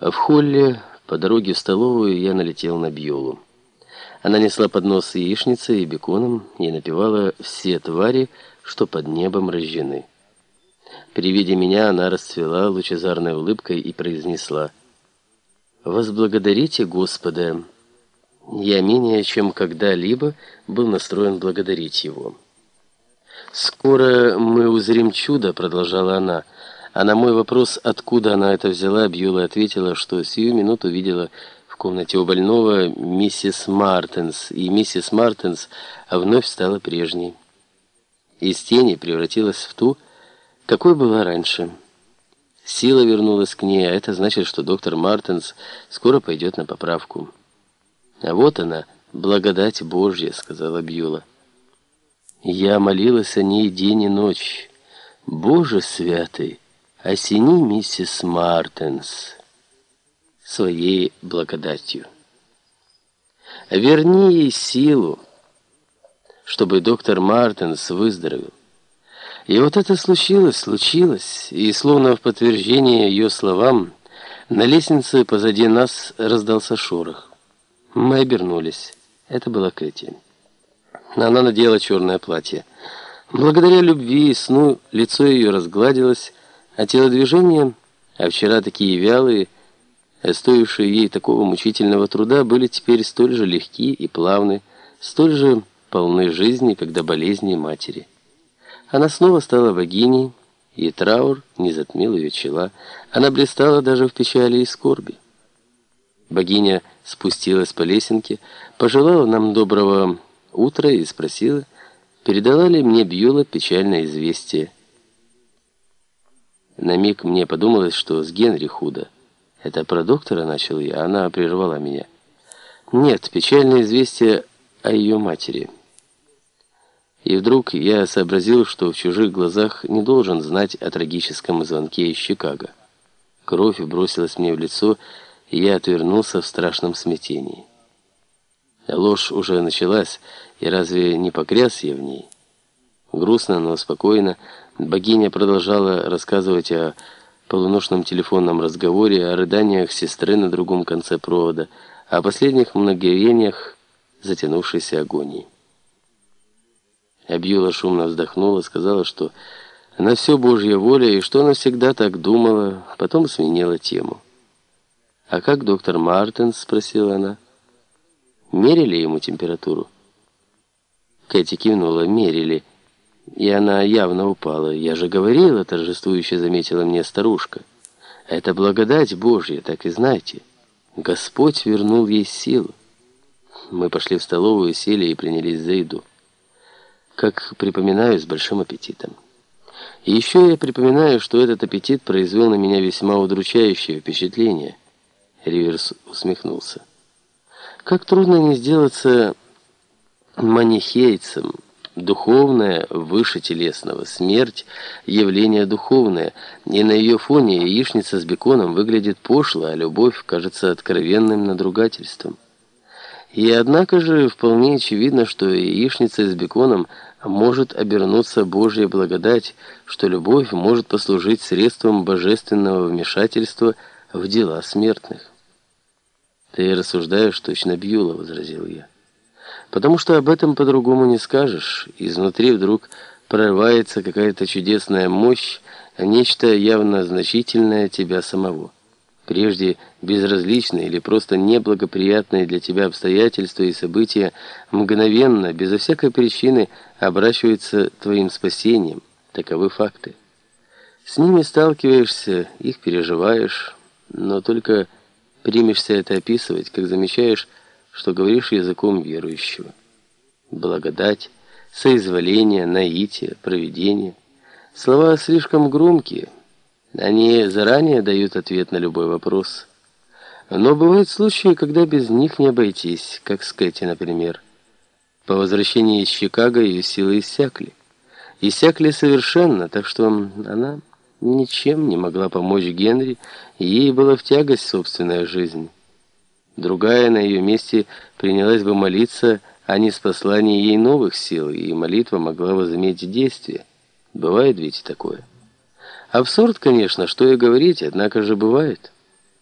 В холле по дороге в столовую я налетел на Бьолу. Она несла поднос с яичницей и беконом и напевала «Все твари, что под небом рождены». При виде меня она расцвела лучезарной улыбкой и произнесла «Возблагодарите Господа». Я менее чем когда-либо был настроен благодарить Его. «Скоро мы узрим чудо», — продолжала она, — а на мой вопрос, откуда она это взяла, Бьюла ответила, что сию минуту видела в комнате у больного миссис Мартенс, и миссис Мартенс вновь стала прежней. Из тени превратилась в ту, какой была раньше. Сила вернулась к ней, а это значит, что доктор Мартенс скоро пойдет на поправку. «А вот она, благодать Божья», — сказала Бьюла. «Я молилась о ней день и ночь. Боже святый!» Осени миссис Мартенс своей благодатью. Верни ей силу, чтобы доктор Мартенс выздоровел. И вот это случилось, случилось, и словно в подтверждение ее словам, на лестнице позади нас раздался шорох. Мы обернулись. Это была Кэти. Она надела черное платье. Благодаря любви и сну лицо ее разгладилось, а телодвижения, а вчера такие вялые, стоившие ей такого мучительного труда, были теперь столь же легки и плавны, столь же полны жизни, как до болезни матери. Она снова стала богиней, и траур не затмил ее чела. Она блистала даже в печали и скорби. Богиня спустилась по лесенке, пожелала нам доброго утра и спросила, передала ли мне Бьюла печальное известие. На миг мне подумалось, что с Генри худо. Это про доктора начал я, она прервала меня. Нет, печальное известие о ее матери. И вдруг я сообразил, что в чужих глазах не должен знать о трагическом звонке из Чикаго. Кровь бросилась мне в лицо, и я отвернулся в страшном смятении. Ложь уже началась, и разве не покряс я в ней? Грустно, но спокойно, Богиня продолжала рассказывать о полуношном телефонном разговоре, о рыданиях сестры на другом конце провода, о последних мгновениях затянувшейся агонии. Абьюла шумно вздохнула, сказала, что на все Божья воля, и что она всегда так думала, потом сменила тему. «А как доктор Мартинс?» — спросила она. «Мерили ему температуру?» Кэти кивнула, «мерили» и она явно упала. «Я же говорила», — торжествующе заметила мне старушка. «Это благодать Божья, так и знайте. Господь вернул ей силу». Мы пошли в столовую, сели и принялись за еду. Как припоминаю, с большим аппетитом. И еще я припоминаю, что этот аппетит произвел на меня весьма удручающее впечатление. Риверс усмехнулся. Как трудно не сделаться манихейцем, Духовное выше телесного. Смерть – явление духовное. И на ее фоне яичница с беконом выглядит пошло, а любовь кажется откровенным надругательством. И однако же вполне очевидно, что яичница с беконом может обернуться Божья благодать, что любовь может послужить средством божественного вмешательства в дела смертных. «Ты рассуждаешь точно Бьюла», — возразил я. Потому что об этом по-другому не скажешь. Изнутри вдруг прорывается какая-то чудесная мощь, нечто явно значительное тебя самого. Прежде безразличные или просто неблагоприятные для тебя обстоятельства и события мгновенно, безо всякой причины, обращаются твоим спасением. Таковы факты. С ними сталкиваешься, их переживаешь, но только примешься это описывать, как замечаешь, что говоришь языком верующего. Благодать, соизволение, наитие, провидение. Слова слишком громкие. Они заранее дают ответ на любой вопрос. Но бывают случаи, когда без них не обойтись, как с Кэти, например. По возвращении из Чикаго ее силы иссякли. Иссякли совершенно, так что она ничем не могла помочь Генри, и ей была в тягость собственная жизнь. Другая на ее месте принялась бы молиться о неспослании ей новых сил, и молитва могла возыметь действие. Бывает ведь такое. Абсурд, конечно, что и говорить, однако же бывает.